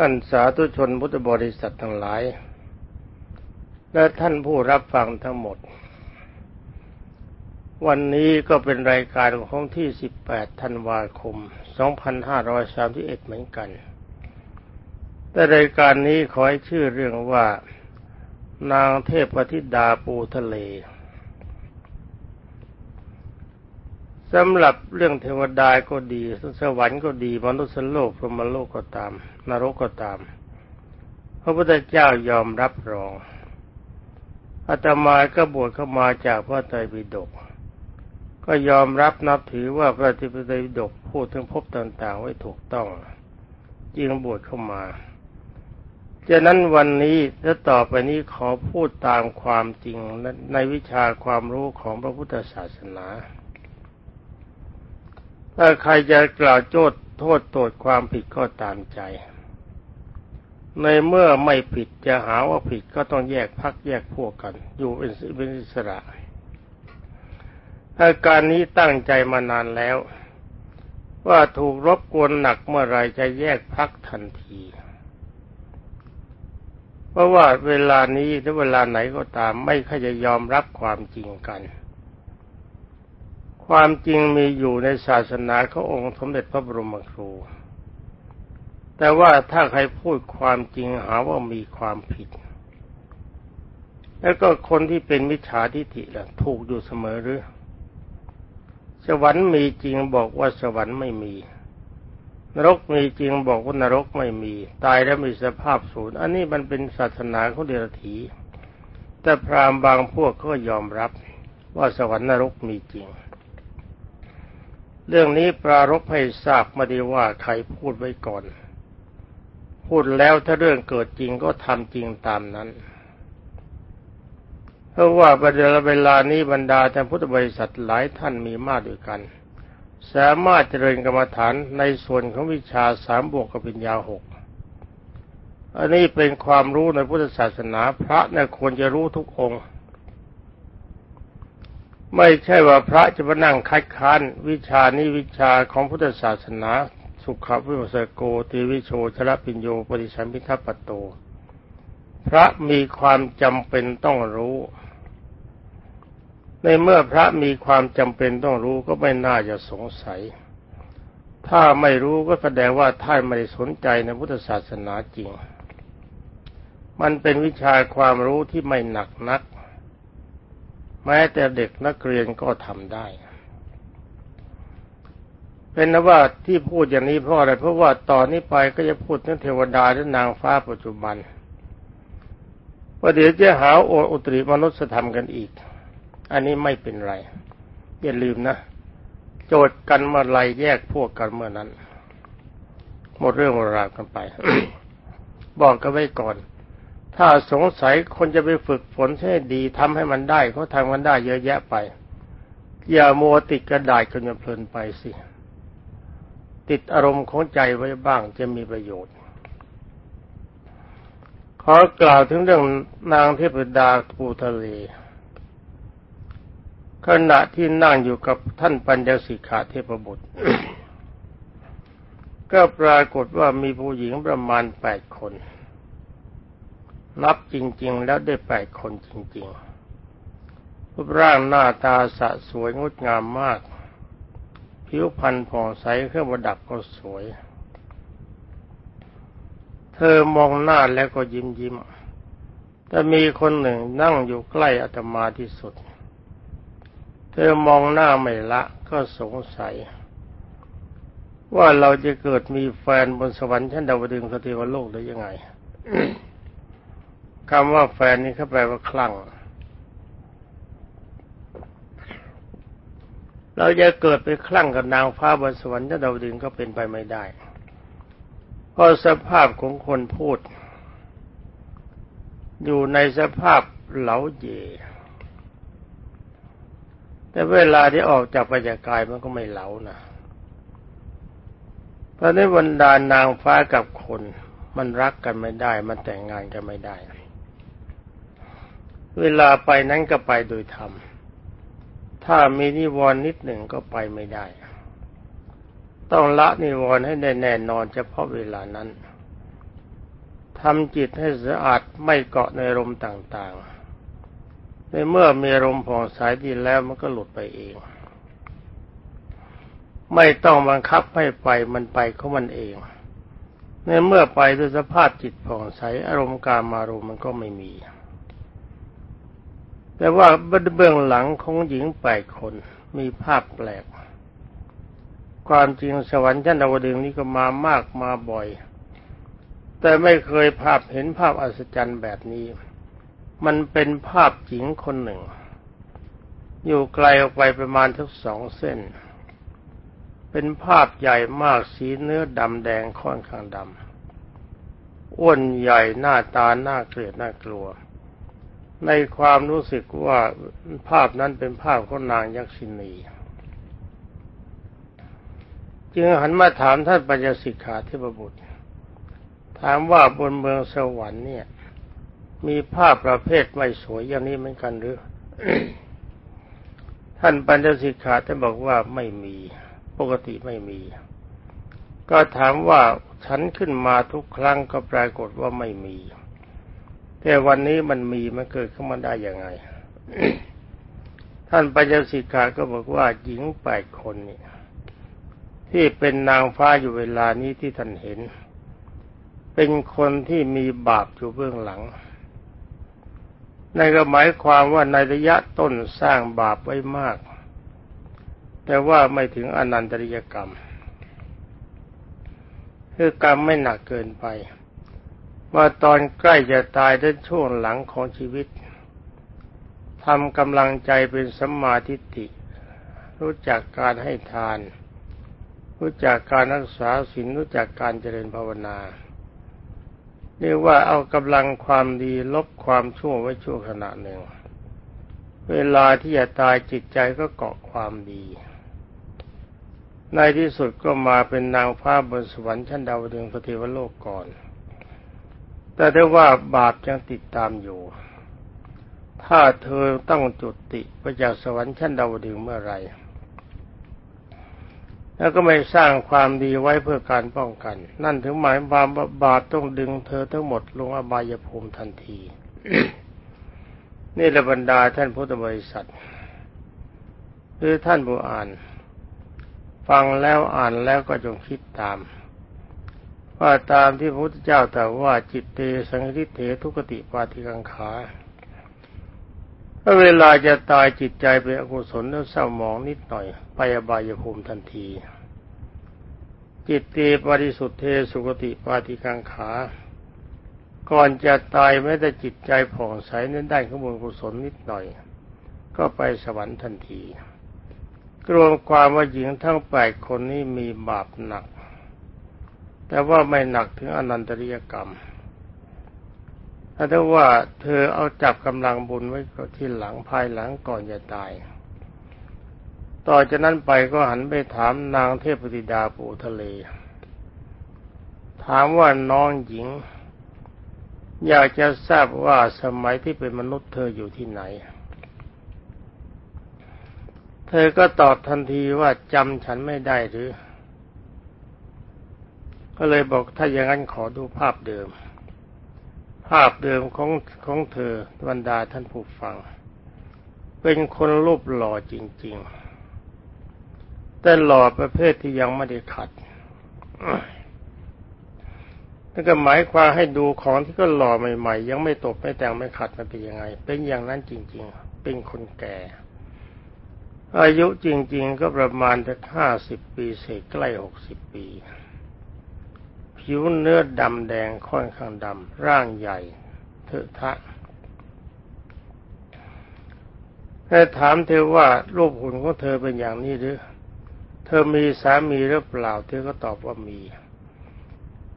ท่านสาธุชนพุทธบริษัททั้งหลาย และท่านผู้รับฟังทั้งหมด วันนี้ก็เป็นรายการของที่ 18 ธันวาคม 2531 เหมือนกัน แต่รายการนี้ขอให้ชื่อเรื่องว่า นางเทพธิดาปูทะเล สำหรับเรื่องเทวดาก็ดี สวรรค์ก็ดีมนุษย์โลกพรหมโลกก็ตาม นรกก็ตาม พระพุทธเจ้ายอมรับรองอาตมาก็บวชเข้ามาจากพระไตรปิฎกก็ยอมรับนับถือว่าพระไตรปิฎกพูดถึงภพต่าง ๆ ไว้ถูกต้องจึงบวชเข้ามาฉะนั้นวันนี้และต่อไปนี้ขอพูดตามความจริงในวิชาความรู้ของพระพุทธศาสนา ถ้าใครจะกล่าวโทษโทษโทษความผิดก็ตามใจ ในเมื่อไม่ผิดจะหาว่าผิดก็ต้องแยกพักแยกพวกกัน อยู่เป็นอิสระอาการนี้ตั้งใจมานานแล้ว ว่าถูกรบกวนหนักเมื่อไรจะแยกพักทันที เพราะว่าเวลานี้หรือเวลาไหนก็ตามไม่ค่อยจะยอมรับความจริงกัน ความจริงมีอยู่ในศาสนาขององค์สมเด็จพระบรมครู แต่ว่าถ้าใครพูดความจริงหาว่ามีความผิด แล้วก็คนที่เป็นมิจฉาทิฏฐิล่ะ ถูกอยู่เสมอหรือ สวรรค์มีจริงบอกว่าสวรรค์ไม่มี นรกมีจริงบอกว่านรกไม่มี ตายแล้วมีสภาพสูญอันนี้มันเป็นศาสนาของเดรัจฉีแต่พราหมณ์บางพวกก็ยอมรับว่าสวรรค์นรกมีจริง เรื่องนี้ปรารบให้ทราบมาดีว่าใครพูดไว้ก่อน พูดแล้วถ้าเรื่องเกิดจริงก็ทำจริงตามนั้น เพราะว่าประเดเวลานี้บรรดาท่านพุทธบริษัทหลายท่านมีมากด้วยกัน สามารถเจริญกรรมฐานในส่วนของวิชาสามบวกกับปัญญาหกอันนี้เป็นความรู้ในพุทธศาสนาพระเนี่ยควรจะรู้ทุกองค์ ไม่ใช่ว่าพระจะมานั่งคัดค้านวิชานี้วิชาของพุทธศาสนา สุขวิปัสสโกตีวิโชชลปิญโยปฏิชันพิทัปปโต พระมีความจำเป็นต้องรู้ ในเมื่อพระมีความจำเป็นต้องรู้ก็ไม่น่าจะสงสัย ถ้าไม่รู้ก็แสดงว่าท่านไม่ได้สนใจในพุทธศาสนาจริง มันเป็นวิชาความรู้ที่ไม่หนักนัก แม้แต่เด็กนักเรียนก็ทำได้ เป็นนะว่าที่พูดอย่างนี้เพราะอะไร เพราะว่าตอนนี้ไปก็จะพูดถึงเทวดาและนางฟ้าปัจจุบันว่าเดี๋ยวจะหาโออุตริมนุษยธรรมกันอีก อันนี้ไม่เป็นไร อย่าลืมนะ โจทย์กันเมื่อไรแยกพวกกันเมื่อนั้น หมดเรื่องราวกันไป บอกกันไว้ก่อน ถ้าสงสัยคนจะไปฝึกฝนให้ดีทำให้มันได้เขาทำมันได้เยอะแยะไป อย่ามัวติดกระดาษจนเพลินไปสิ ติดอารมณ์ของใจไว้บ้างจะมีประโยชน์ ขอกล่าวถึงเรื่องนางเทพดาภูทะเล ขณะที่นั่งอยู่กับท่านปัญญสิกขาเทพบุตร ก็ปรากฏว่ามีผู้หญิงประมาณแปดคน นับจริง ๆ แล้วได้แปดคนจริงๆ รูปร่างหน้าตาสะสวยงดงามมาก ผิวพรรณผ่องใสเครื่องประดับก็สวย เธอมองหน้าแล้วก็ยิ้มยิ้มแต่มีคนหนึ่งนั่งอยู่ใกล้อาตมาที่สุด เธอมองหน้าไม่ละก็สงสัย ว่าเราจะเกิดมีแฟนบนสวรรค์ชั้นดาวดึงสติวโลกได้ยังไง คำว่าแฟนนี่เขาแปลว่าคลั่ง เราจะเกิดไปคลั่งกับนางฟ้าบนสวรรค์ถ้าดาวดึงก็เป็นไปไม่ได้เพราะสภาพของคนพูด อยู่ในสภาพเหลาเยแต่เวลาที่ออกจากปัจจกายมันก็ไม่เหลานะเพราะในบรรดานางฟ้ากับคน มันรักกันไม่ได้ มันแต่งงานกันไม่ได้ เวลาไปนั้นก็ไปโดยธรรม ถ้ามีนิวรณ์นิดหนึ่งก็ไปไม่ได้ ต้องละนิวรณ์ให้แน่นอนเฉพาะเวลานั้นทำจิตให้สะอาดไม่เกาะในลมต่างๆ ในเมื่อมีลมผ่องใสดีแล้วมันก็หลุดไปเอง ไม่ต้องบังคับให้ไปมันไปของมันเอง ในเมื่อไปด้วยสภาพจิตผ่องใสอารมณ์การมารมมันก็ไม่มี แต่ว่าเบื้องหลังของหญิงแปดคนมีภาพแปลก ความจริงสวรรค์ชั้นดาวดึงนี้ก็มามากมาบ่อย แต่ไม่เคยภาพเห็นภาพอัศจรรย์แบบนี้ มันเป็นภาพหญิงคนหนึ่ง อยู่ไกลออกไปประมาณทั้งสองเส้น เป็นภาพใหญ่มากสีเนื้อดำแดงค่อนข้างดำอ้วนใหญ่หน้าตาหน้าเกลียดน่ากลัว ในความรู้สึกว่าภาพนั้นเป็นภาพของนางยักษินีจึงหันมาถามท่านปัญญสิกขาเทพบุตร ถามว่าบนเมืองสวรรค์เนี่ย มีภาพประเภทไม่สวยอย่างนี้เหมือนกันหรือ ท่านปัญญสิกขาท่านบอกว่าไม่มี ปกติไม่มี ก็ถามว่าฉันขึ้นมาทุกครั้งก็ปรากฏว่าไม่มี แต่วันนี้มันมีมันเกิดขึ้นมาได้ยังไง ท่านปัญญสิกขาก็บอกว่าหญิงแปดคนนี่ที่เป็นนางฟ้าอยู่เวลานี้ที่ท่านเห็น เป็นคนที่มีบาปอยู่เบื้องหลังในก็หมายความว่าในระยะต้นสร้างบาปไว้มาก แต่ว่าไม่ถึงอนันตริยกรรม คือกรรมไม่หนักเกินไป ว่าตอนใกล้จะตายด้านช่วงหลังของชีวิตทำกำลังใจเป็นสัมมาทิฏฐิรู้จักการให้ทาน รู้จักการรักษาศีลรู้จักการเจริญภาวนาเรียกว่าเอากำลังความดีลบความชั่วไว้ชั่วขณะหนึ่ง เวลาที่จะตายจิตใจก็เกาะความดี ในที่สุดก็มาเป็นนางฟ้าบนสวรรค์ชั้นดาวดึงพระเทวโลกก่อน แต่ได้ว่าบาปยังติดตามอยู่ ถ้าเธอต้องจุติไปจากสวรรค์ชั้นดาวดึงเมื่อไรแล้วก็ไม่สร้างความดีไว้เพื่อการป้องกัน นั่นถึงหมายความว่าบาปต้องดึงเธอทั้งหมดลงอบายภูมิทันที นี่ระบรรดาท่านพุทธบริษัทหรือท่านผู้อ่าน ฟังแล้วอ่านแล้วก็จงคิดตาม ว่าตามที่พระพุทธเจ้าแต่ว่าจิตเตสังคิเถทุกติปาติกังขาถ้าเวลาจะตายจิตใจเป็นอกุศลแล้วเศร้าหมองนิดหน่อยไปอบายภูมิทันที จิตเตปริสุทธิสุกติปาติกังขา ก่อนจะตายแม้แต่จิตใจผ่องใสนั้นได้ขบุญกุศลนิดหน่อย ก็ไปสวรรค์ทันทีรวมความว่าหญิงทั้งแปดคนนี้มีบาปหนัก แต่ว่าไม่หนักถึงอนันตริยกรรมถ้าว่าเธอเอาจับกำลังบุญไว้ที่หลังภายหลังก่อนจะตาย ต่อจากนั้นไปก็หันไปถามนางเทพธิดาปูทะเล ถามว่าน้องหญิง อยากจะทราบว่าสมัยที่เป็นมนุษย์เธออยู่ที่ไหน เธอก็ตอบทันทีว่าจำฉันไม่ได้หรือ ก็เลยบอกถ้าอย่างนั้นขอดูภาพเดิม ภาพเดิมของของเธอบรรดาท่านผู้ฟัง เป็นคนรูปหล่อจริง ๆ แต่หล่อประเภทที่ยังไม่ได้ขัดนั่นก็หมายความให้ดูของที่ก็หล่อใหม่ๆ ยังไม่ตกไม่แต่งไม่ขัดมันเป็นยังไง เป็นอย่างนั้นจริง ๆ เป็นคนแก่ อายุจริง ๆ ก็ประมาณจะห้าสิบปีเศษใกล้หกสิบปี ผิวเนื้อดำแดงค่อนข้างดำร่างใหญ่เถอะทะแต่ถามเธอว่ารูปหุ่นของเธอเป็นอย่างนี้หรือ เธอมีสามีหรือเปล่า เธอก็ตอบว่ามี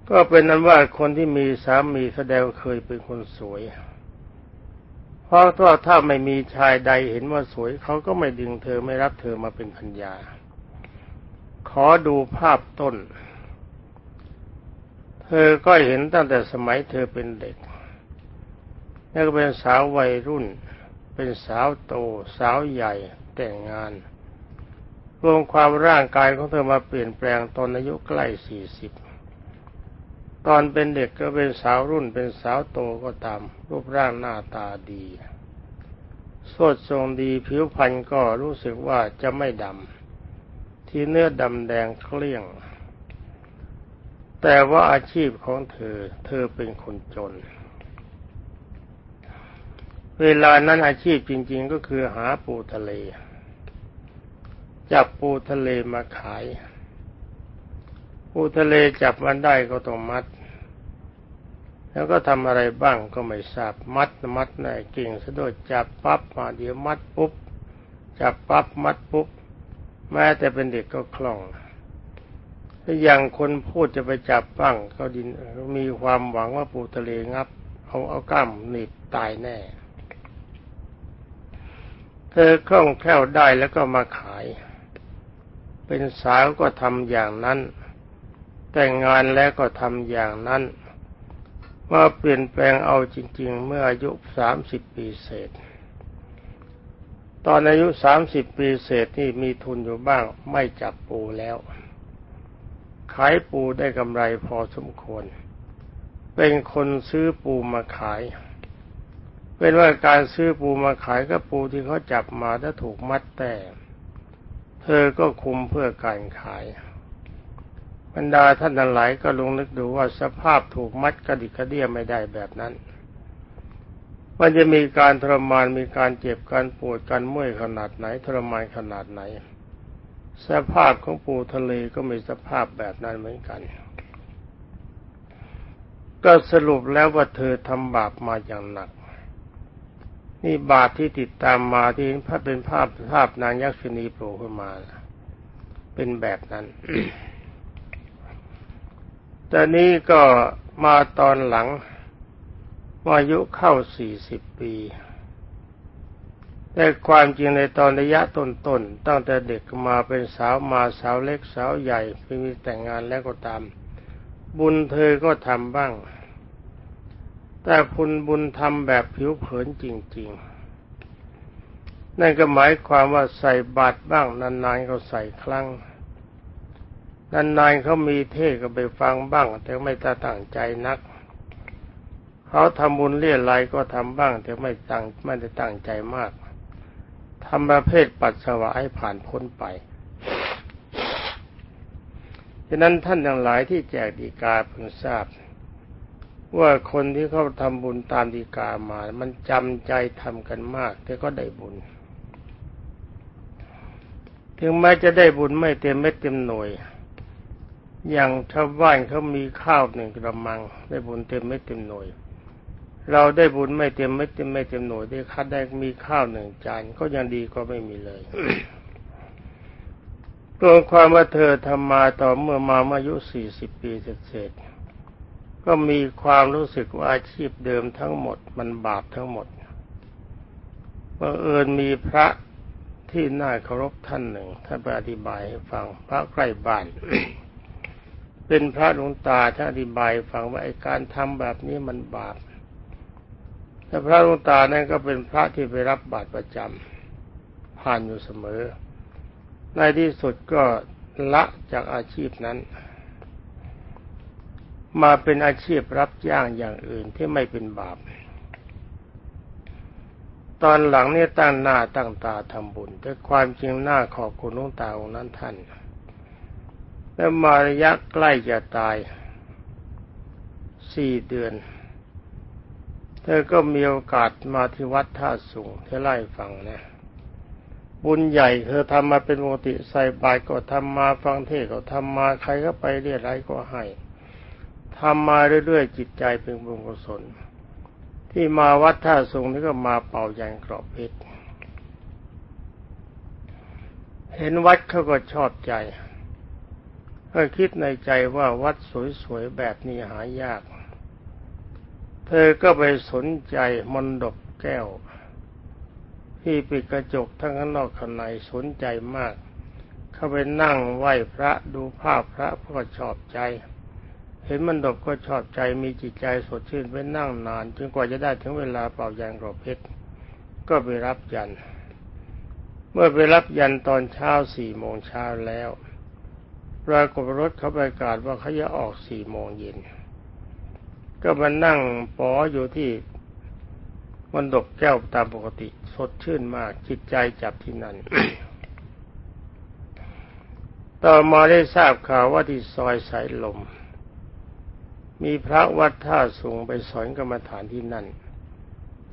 ก็เป็นนั้นว่าคนที่มีสามีแสดงเคยเป็นคนสวย เพราะถ้าถ้าไม่มีชายใดเห็นว่าสวย เขาก็ไม่ดึงเธอไม่รับเธอมาเป็นพัญญาขอดูภาพต้น เธอก็เห็นตั้งแต่สมัยเธอเป็นเด็กแล้วก็เป็นสาววัยรุ่น เป็นสาวโต สาวใหญ่แต่งงาน รวมความร่างกายของเธอมาเปลี่ยนแปลงตอนอายุใกล้สี่สิบตอนเป็นเด็กก็เป็นสาวรุ่น เป็นสาวโตก็ตาม รูปร่างหน้าตาดีสดทรงดีผิวพรรณก็รู้สึกว่าจะไม่ดำ ที่เนื้อดำแดงเคลี่ยง แต่ว่าอาชีพของเธอ เธอเป็นคนจน เวลานั้นอาชีพจริง ๆ ก็คือหาปูทะเล จับปูทะเลมาขาย ปูทะเลจับมันได้ก็ต้องมัด แล้วก็ทำอะไรบ้างก็ไม่ทราบ มัดมัดไหนเก่งสะดุดจับปั๊บมาเดี๋ยวมัดปุ๊บ จับปั๊บมัดปุ๊บ แม้แต่เป็นเด็กก็คล่อง ถ้าอย่างคนพูดจะไปจับบ้งเขาดินมีความหวังว่าปูทะเลงับ เอาเอากล้ามหนีบตายแน่ เธอคล่องแคล่วได้แล้วก็มาขาย เป็นสาวก็ทำอย่างนั้น แต่งงานแล้วก็ทำอย่างนั้นมาเปลี่ยนแปลงเอาจริง ๆ เมื่ออายุสามสิบปีเศษ ตอนอายุสามสิบปีเศษนี่มีทุนอยู่บ้างไม่จับปูแล้ว ขายปูได้กำไรพอสมควร เป็นคนซื้อปูมาขาย เป็นว่าการซื้อปูมาขายก็ปูที่เขาจับมาถ้าถูกมัดแต่ เธอก็คุมเพื่อการขาย บรรดาท่านทั้งหลายก็ลงนึกดูว่าสภาพถูกมัดกระดิกกระเดี้ยไม่ได้แบบนั้นมันจะมีการทรมานมีการเจ็บการปวดการเมื่อยขนาดไหนทรมานขนาดไหน สภาพของปูทะเลก็มีสภาพแบบนั้นเหมือนกัน ก็สรุปแล้วว่าเธอทำบาปมาอย่างหนัก นี่บาปที่ติดตามมาที่พระเป็นภาพภาพนางยักษินีโผล่ขึ้นมา เป็นแบบนั้นแต่นี้ก็มาตอนหลังอายุเข้าสี่สิบปี แต่ความจริงในตอนระยะต้นๆตั้งแต่เด็กมาเป็นสาวมาสาวเล็กสาวใหญ่ไปมีแต่งงานแล้วก็ตาม บุญเธอก็ทำบ้าง แต่คุณบุญทำแบบผิวเผินจริง ๆ นั่นก็หมายความว่าใส่บาตรบ้างนานๆก็ใส่ครั้งนานๆเขามีเทศก็ไปฟังบ้าง แต่ไม่ตั้งใจนัก เขาทำบุญเลี่ยไรก็ทำบ้าง แต่ไม่ตั้งไม่ได้ตั้งใจมาก ทำประเภทปัสสาวะให้ผ่านพ้นไปฉะนั้นท่านทั้งหลายที่แจกดีกาเพิ่งทราบ ว่าคนที่เขาทำบุญตามดีกามา มันจำใจทำกันมาก แต่ก็ได้บุญ ถึงแม้จะได้บุญไม่เต็มเม็ดเต็มหน่วย อย่างชาวบ้านเขามีข้าวหนึ่งกระมัง ได้บุญเต็มไม่เต็มหน่วย เราได้บุญไม่เต็มไม่เต็มไม่เต็มหน่วยได้คัดได้มีข้าวหนึ่งจานก็ยังดีก็ไม่มีเลยตัวความว่าเธอทำมาต่อเมื่อมาอายุสี่สิบปีเศษก็มีความรู้สึกว่าอาชีพเดิมทั้งหมด มันบาปทั้งหมดบังเอิญมีพระที่น่าเคารพท่านหนึ่งท่านไปอธิบายให้ฟังพระใกล้บ้าน เป็นพระหลวงตาท่านอธิบายฟังว่าไอ้การทำแบบนี้มันบาป แต่พระหลวงตานั่นก็เป็นพระที่ไปรับบาตรประจำผ่านอยู่เสมอ ในที่สุดก็ละจากอาชีพนั้น มาเป็นอาชีพรับจ้างอย่างอื่นที่ไม่เป็นบาป ตอนหลังเนี่ยตั้งหน้าตั้งตาทำบุญแต่ความจริงหน้าขอบคุณหลวงตาองค์นั้นท่าน แล้วมาระยะใกล้จะตายสี่เดือน เธอก็มีโอกาสมาที่วัดท่าสูงเธอไล่ฟังนะ บุญใหญ่เธอทำมาเป็นปกติใส่บาตรก็ทำมาฟังเทศก็ทำมาใครก็ไปเรียไรก็ให้ทำมาเรื่อยๆจิตใจเป็นบุญกุศล ที่มาวัดท่าสูงนี่ก็มาเป่ายันกรอบเพชรเห็นวัดเขาก็ชอบใจก็คิดในใจว่าวัดสวยๆแบบนี้หายาก เธอก็ไปสนใจมนดบแก้ว ที่ปิดกระจกทั้งข้างนอกข้างในสนใจมาก เข้าไปนั่งไหว้พระดูภาพพระก็ชอบใจ เห็นมันดบก็ชอบใจมีจิตใจสดชื่นไปนั่งนานจนกว่าจะได้ถึงเวลาเป่ายางกรอบเพชรก็ไปรับยัน เมื่อไปรับยันตอนเช้าสี่โมงเช้าแล้วปรากฏรถเขาประกาศว่าเขาจะออกสี่โมงเย็น ก็มานั่งปออยู่ที่มันดกแก้วตามปกติ สดชื่นมากจิตใจจับที่นั่น ต่อมาได้ทราบข่าวว่าที่ซอยสายลม มีพระวัดท่าสูงไปสอนกรรมฐานที่นั่น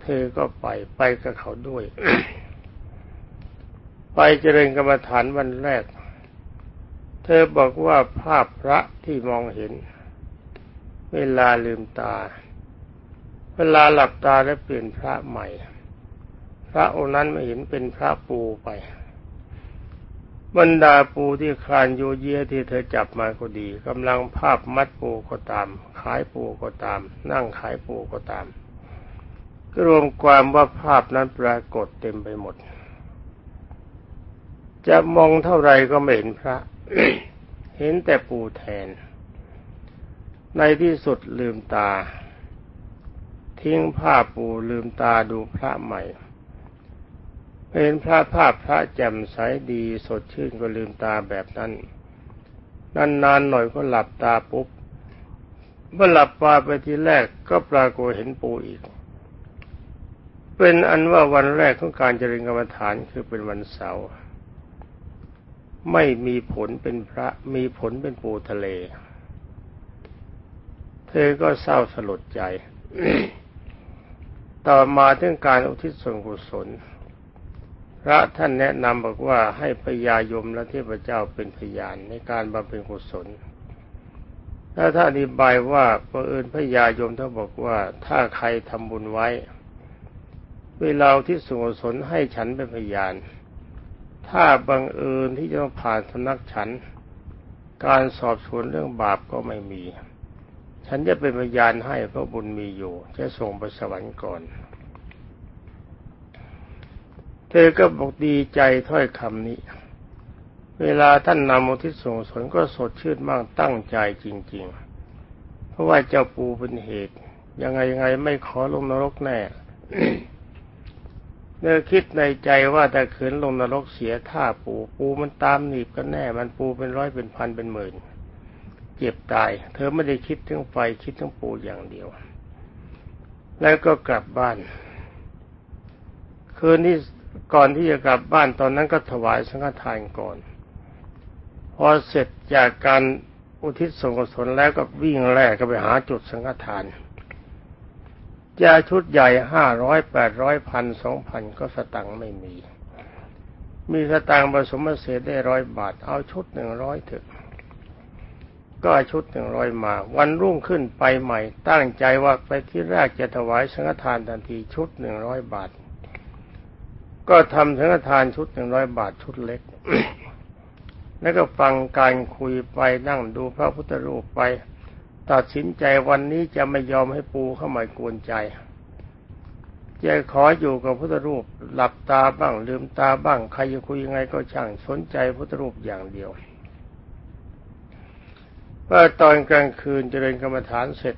เธอก็ไปไปกับเขาด้วย ไปเจริญกรรมฐานวันแรก เธอบอกว่าภาพพระที่มองเห็น เวลาลืมตา เวลาหลับตาแล้วเปลี่ยนพระใหม่ พระองค์นั้นไม่เห็นเป็นพระปูไปบรรดาปูที่คลานโยเยที่เธอจับมาก็ดีกำลังภาพมัดปูก็ตาม ขายปูก็ตาม นั่งขายปูก็ตามก็รวมความว่าภาพนั้นปรากฏเต็มไปหมด จะมองเท่าไรก็ไม่เห็นพระ เห็นแต่ปูแทน ในที่สุดลืมตา ทิ้งผ้าปูลืมตาดูพระใหม่เห็นพระภาพพระแจ่มใสดีสดชื่นก็ลืมตาแบบนั้นนานๆหน่อยก็หลับตาปุ๊บเมื่อหลับตาไปทีแรกก็ปรากฏเห็นปูอีก เป็นอันว่าวันแรกของการเจริญกรรมฐานคือเป็นวันเสาร์ไม่มีผลเป็นพระมีผลเป็นปูทะเล เธอก็เศร้าสลดใจ ต่อมาถึงการอุทิศส่วนกุศล พระท่านแนะนำบอกว่าให้พญายมและเทพเจ้าเป็นพยานในการบำเพ็ญกุศลถ้าท่านอธิบายว่าประเอิญพญายมท่านบอกว่าถ้าใครทำบุญไว้ เวลาที่ส่วนกุศลให้ฉันเป็นพยานถ้าบังเอิญที่จะต้องผ่านสำนักฉัน การสอบสวนเรื่องบาปก็ไม่มี ฉันจะเป็นพยานให้เพราะบุญมีอยู่ จะส่งไปสวรรค์ก่อน เธอก็บอกดีใจถ้อยคำนี้ เวลาท่านนำอุทิศส่งสนก็สดชื่นมากตั้งใจจริง ๆ เพราะว่าเจ้าปูเป็นเหตุ ยังไงยังไงไม่ขอลงนรกแน่เนื้อคิดในใจว่าแต่ขืนลงนรกเสียท่าปูปูมันตามหนีบก็แน่ มันปูเป็นร้อยเป็นพันเป็นหมื่น เจ็บตาย เธอไม่ได้คิดถึงไฟคิดถึงปูอย่างเดียว แล้วก็กลับบ้าน คืนที่ก่อนที่จะกลับบ้านตอนนั้นก็ถวายสังฆทานก่อน พอเสร็จจากการอุทิศส่งกุศลแล้วก็วิ่งแรกก็ไปหาจุดสังฆทานจะชุดใหญ่ห้าร้อยแปดร้อยพันสองพันก็สตังค์ไม่มี มีสตังค์ผสมเศษได้ร้อยบาท เอาชุดหนึ่งร้อยถึง ก็ชุดหนึ่งร้อยมา วันรุ่งขึ้นไปใหม่ ตั้งใจว่าไปที่แรกจะถวายสังฆทานทันทีชุดหนึ่งร้อยบาท ก็ทำสังฆทานชุดหนึ่งร้อยบาทชุดเล็ก แล้วก็ฟังการคุยไปนั่งดูพระพุทธรูปไป ตัดสินใจวันนี้จะไม่ยอมให้ปูเข้ามากวนใจจะขออยู่กับพุทธรูป หลับตาบ้างลืมตาบ้าง ใครจะคุยยังไงก็ช่างสนใจพุทธรูปอย่างเดียว ว่าตอนกลางคืนเจริญกรรมฐานเสร็จ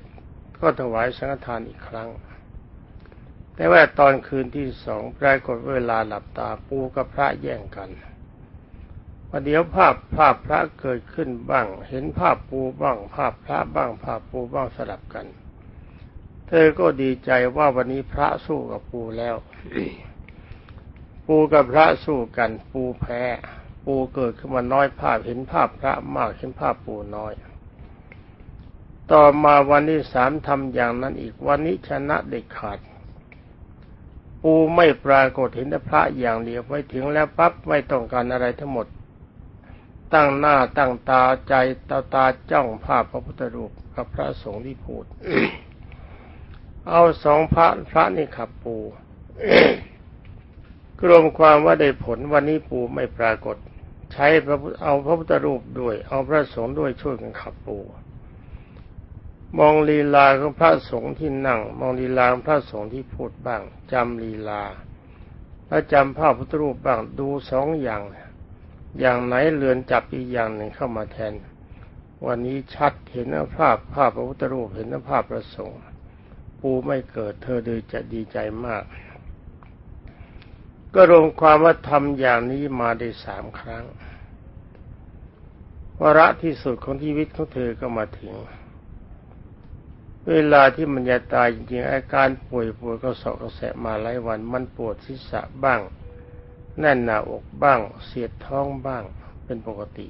ก็ถวายสังฆทานอีกครั้ง แต่ว่าตอนคืนที่สองปรากฏเวลาหลับตาปูกับพระแย่งกันประเดี๋ยวภาพภาพพระเกิดขึ้นบ้าง เห็นภาพปูบ้าง ภาพพระบ้าง ภาพปูบ้างสลับกัน เธอก็ดีใจว่าวันนี้พระสู้กับปูแล้ว ปูกับพระสู้กัน ปูแพ้ ปูเกิดขึ้นมาน้อยภาพ เห็นภาพพระมาก เห็นภาพปูน้อย ต่อมาวันที่สามทำอย่างนั้นอีกวันนี้ชนะเด็กขาด ปูไม่ปรากฏเห็นพระอย่างเดียวไปถึงแล้วปั๊บไม่ต้องการอะไรทั้งหมด ตั้งหน้าตั้งตาใจตาตาจ้องภาพพระพุทธรูปกับพระสงฆ์ที่พูด เอาสองพระพระนี่ขับปูกรมความว่าได้ผลวันนี้ปูไม่ปรากฏ ใช้พระเอาพระพุทธรูปด้วย เอาพระสงฆ์ด้วยช่วยกันขับปู มองลีลาของพระสงฆ์ที่นั่ง มองลีลาของพระสงฆ์ที่พูดบ้างจำลีลาแล้วจำภาพพุทธรูปบ้างดูสองอย่าง อย่างไหนเลือนจับอีกอย่างหนึ่งเข้ามาแทน วันนี้ชัดเห็นภาพภาพพระพุทธรูปเห็นภาพพระสงฆ์ปูไม่เกิดเธอดีจะดีใจมาก ก็รวมความว่าทำอย่างนี้มาได้สามครั้งวาระที่สุดของชีวิตของเธอก็มาถึง เวลาที่มันจะตายจริงๆ อาการป่วยป่วยก็สอกกระแสมาหลายวัน มันปวดศีรษะบ้าง แน่นหน้าอกบ้าง เสียดท้องบ้าง เป็นปกติ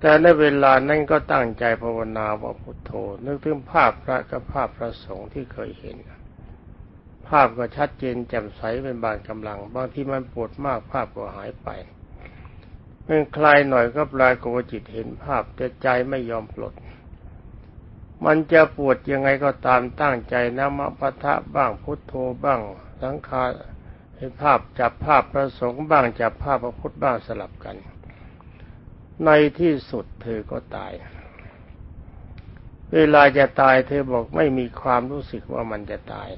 แต่ในเวลานั้นก็ตั้งใจภาวนาว่าพุทโธ นึกถึงภาพพระกับภาพพระสงฆ์ที่เคยเห็น ภาพก็ชัดเจนแจ่มใสเป็นบางกำลัง บางที่มันปวดมากภาพก็หายไปเมื่อคลายหน่อยก็ปลายกวจิตเห็นภาพแต่ใจไม่ยอมปลด มันจะปวดยังไงก็ตามตั้งใจนะมะปะทะบ้างพุทโธบ้าง สังขารเห็นภาพจับภาพพระสงฆ์บ้างจับภาพพระพุทธบ้างสลับกัน ในที่สุดเธอก็ตาย เวลาจะตายเธอบอกไม่มีความรู้สึกว่ามันจะตาย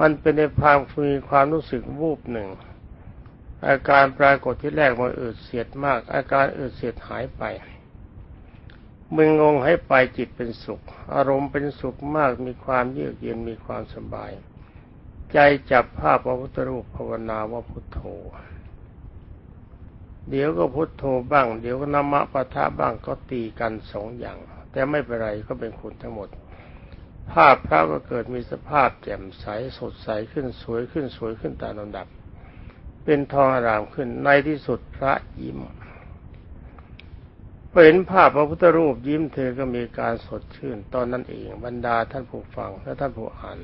มันเป็นในความมีความรู้สึกวูบหนึ่ง อาการปรากฏที่แรกมันอืดเสียดมาก อาการอืดเสียดหายไป มึงงงให้ไปจิตเป็นสุข อารมณ์เป็นสุขมากมีความเยือกเย็นมีความสบาย ใจจับภาพพระพุทธรูปภาวนาว่าพุทโธ เดี๋ยวก็พุทโธบ้าง เดี๋ยวก็นามะปะทะบ้างก็ตีกันสองอย่าง แต่ไม่เป็นไรก็เป็นคุณทั้งหมด ภาพพระก็เกิดมีสภาพแจ่มใสสดใสขึ้นสวยขึ้นสวยขึ้นตามลำดับ เป็นทองอารามขึ้นในที่สุดพระยิ้ม เห็นภาพพระพุทธรูปยิ้มเธอก็มีการสดชื่น ตอนนั้นเองบรรดาท่านผู้ฟังและท่านผู้อ่าน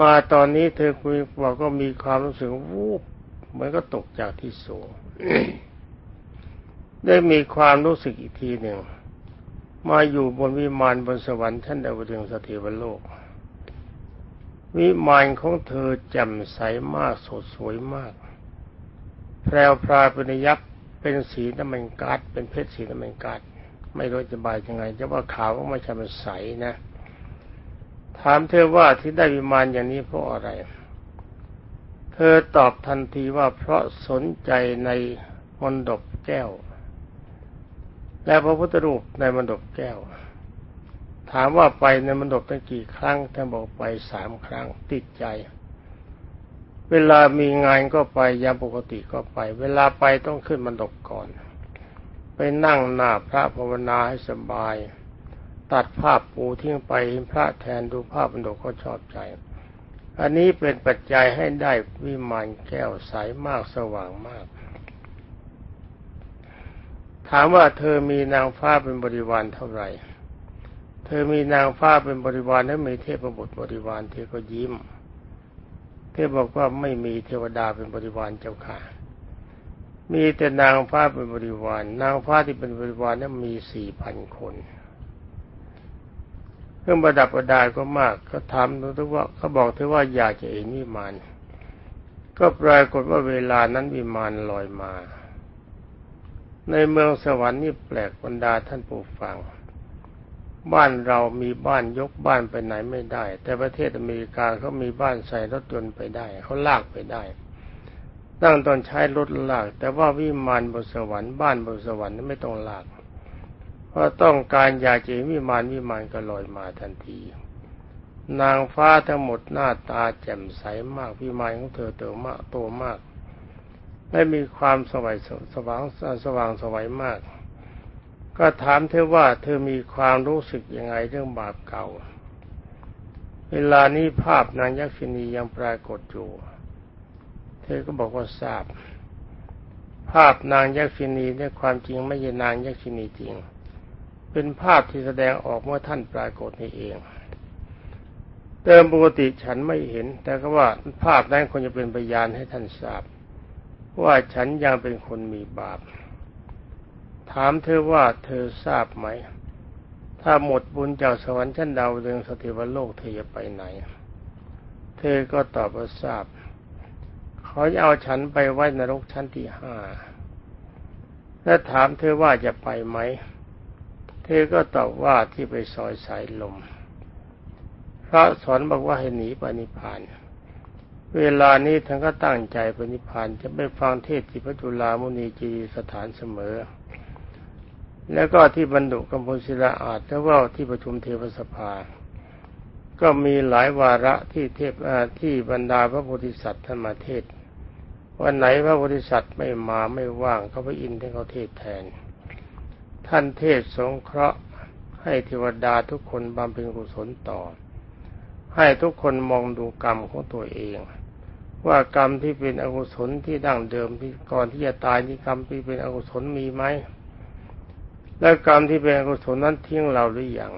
มาตอนนี้เธอคุยบอกก็มีความรู้สึกวูบเหมือนก็ตกจากที่สูงได้มีความรู้สึกอีกทีหนึ่ง มาอยู่บนวิมานบนสวรรค์ชั้นดาวดึงสถิวโลก วิมานของเธอแจ่มใสมากสดสวยมาก แพรวพราเป็นยับ เป็นสีน้ำมันกาดเป็นเพชรสีน้ำมันกาดไม่รู้จะบายยังไงจะว่าขาวก็ไม่ใช่มันใสนะ ถามเธอว่าที่ได้วิมานอย่างนี้เพราะอะไร เธอตอบทันทีว่าเพราะสนใจในมนดบแก้ว และพระพุทธรูปในมนดบแก้ว ถามว่าไปในมณฑปตั้งกี่ครั้งท่านบอกไปสามครั้งติดใจ เวลามีงานก็ไปยามปกติก็ไป เวลาไปต้องขึ้นมณฑปก่อน ไปนั่งหน้าพระภาวนาให้สบาย ตัดภาพปูทิ้งไปพระแทนดูภาพมณฑปก็ชอบใจ อันนี้เป็นปัจจัยให้ได้วิมานแก้วใสมากสว่างมาก ถามว่าเธอมีนางฟ้าเป็นบริวารเท่าไหร่ เธอมีนางฟ้าเป็นบริวารและมีเทพบุตรบริวารเธอก็ยิ้ม เธอบอกว่าไม่มีเทวดาเป็นบริวารเจ้าค่ะ มีแต่นางฟ้าเป็นบริวาร นางฟ้าที่เป็นบริวารนั้นมีสี่พันคนเครื่องประดับประดาก็มากก็ถามทุกว่าเขาบอกเธอว่าอยากจะเห็นวิมานก็ปรากฏว่าเวลานั้นวิมานลอยมา ในเมืองสวรรค์นี่แปลกบรรดาท่านผู้ฟัง บ้านเรามีบ้านยกบ้านไปไหนไม่ได้ แต่ประเทศอเมริกาเขามีบ้านใส่รถยนต์ไปได้เขาลากไปได้ตั้งตอนใช้รถลาก แต่ว่าวิมานบนสวรรค์บ้านบนสวรรค์ไม่ต้องลาก เพราะต้องการอยากจะวิมานวิมานก็ลอยมาทันที นางฟ้าทั้งหมดหน้าตาแจ่มใสมากวิมานของเธอเติมมากโตมากไม่มีความสว่างสว่างสว่างสวยมาก ก็ถามเธอว่าเธอมีความรู้สึกยังไงเรื่องบาปเก่า เวลานี้ภาพนางยักษินียังปรากฏอยู่ เธอก็บอกว่าทราบ ภาพนางยักษินีในความจริงไม่ใช่นางยักษินีจริง เป็นภาพที่แสดงออกเมื่อท่านปรากฏนี่เองเติมปกติฉันไม่เห็น แต่ก็ว่าภาพนั้นควรจะเป็นพยานให้ท่านทราบ ว่าฉันยังเป็นคนมีบาป ถามเธอว่าเธอทราบไหม ถ้าหมดบุญจากสวรรค์ชั้นดาวเรืองสติวโลกเธอจะไปไหน เธอก็ตอบว่าทราบเขาจะเอาฉันไปไว้นรกชั้นที่ห้าและถามเธอว่าจะไปไหม เธอก็ตอบว่าที่ไปซอยสายลม พระสอนบอกว่าให้หนีปนิพาน เวลานี้ท่านก็ตั้งใจปนิพพานจะไปฟังเทศที่พระจุลามุนีจีสถานเสมอ แล้วก็ที่บรรดุกัมพูศิลาอาจและว่าที่ประชุมเทวสภา ก็มีหลายวาระที่เทพที่บรรดาพระโพธิสัตว์ท่านมาเทศ วันไหนพระโพธิสัตว์ไม่มาไม่ว่างเขาไปอินที่เขาเทศแทน ท่านเทศสงเคราะห์ให้เทวดาทุกคนบำเพ็ญกุศลต่อ ให้ทุกคนมองดูกรรมของตัวเอง ว่ากรรมที่เป็นอกุศลที่ดั้งเดิมที่ก่อนที่จะตายนี่กรรมที่เป็นอกุศลมีไหม และกรรมที่เป็นกุศลนั้นทิ้งเราหรือยัง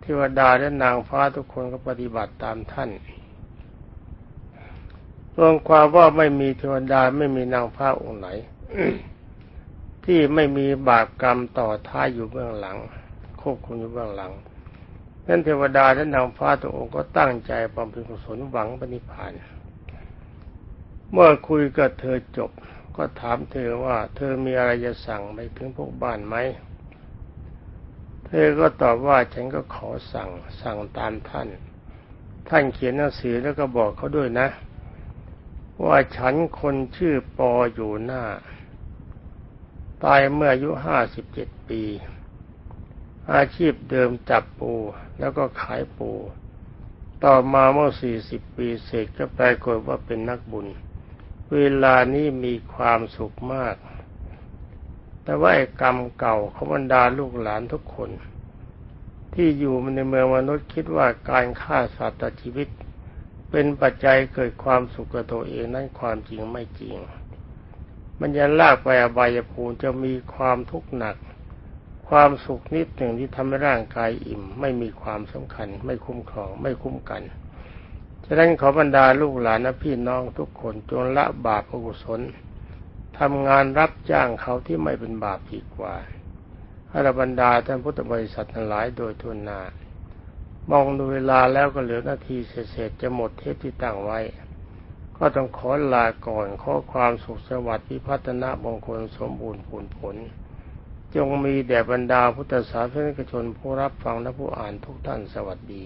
เทวดาและนางฟ้าทุกคนก็ปฏิบัติตามท่านรวมความว่าไม่มีเทวดาไม่มีนางฟ้าองค์ไหน ที่ไม่มีบาปกรรมต่อท้ายอยู่เบื้องหลังควบคุมอยู่เบื้องหลังนั้นเทวดาและนางฟ้าตัวองค์ก็ตั้งใจบำเพ็ญกุศลหวังปณิพานเมื่อคุยกับเธอจบ ก็ถามเธอว่า เธอมีอะไรจะสั่งไปถึงพวกบ้านไหม เธอก็ตอบว่าฉันก็ขอสั่งสั่งตามท่าน ท่านเขียนหนังสือแล้วก็บอกเขาด้วยนะ ว่าฉันคนชื่อปออยู่หน้า ตายเมื่ออายุห้าสิบเจ็ดปี อาชีพเดิมจับปูแล้วก็ขายปู ต่อมาเมื่อสี่สิบปีเสร็จก็ปรากฏว่าเป็นนักบุญ เวลานี้มีความสุขมาก แต่ว่าไอ้กรรมเก่าของบรรดาลูกหลานทุกคน ที่อยู่ในเมืองมนุษย์คิดว่าการฆ่าสัตว์ตัดชีวิต เป็นปัจจัยเกิดความสุขกับตัวเองนั้นความจริงไม่จริง มันจะลากไปอบายภูมิจะมีความทุกข์หนัก ความสุขนิดหนึ่งที่ทำให้ร่างกายอิ่ม ไม่มีความสำคัญ ไม่คุ้มครองไม่คุ้มกัน ฉะนั้นขอบรรดาลูกหลานและพี่น้องทุกคนจงละบาปอกุศลทำงานรับจ้างเขาที่ไม่เป็นบาปดีกว่าให้บรรดาท่านพุทธบริษัททั้งหลายโดยทุนนามองดูเวลาแล้วก็เหลือนาทีเศษจะหมดเทปที่ตั้งไว้ ก็ต้องขอลาก่อนขอความสุขสวัสดิ์พิพัฒนามงคลสมบูรณ์ผลผล จงมีแด่บรรดาพุทธศาสนิกชนผู้รับฟังและผู้อ่านทุกท่านสวัสดี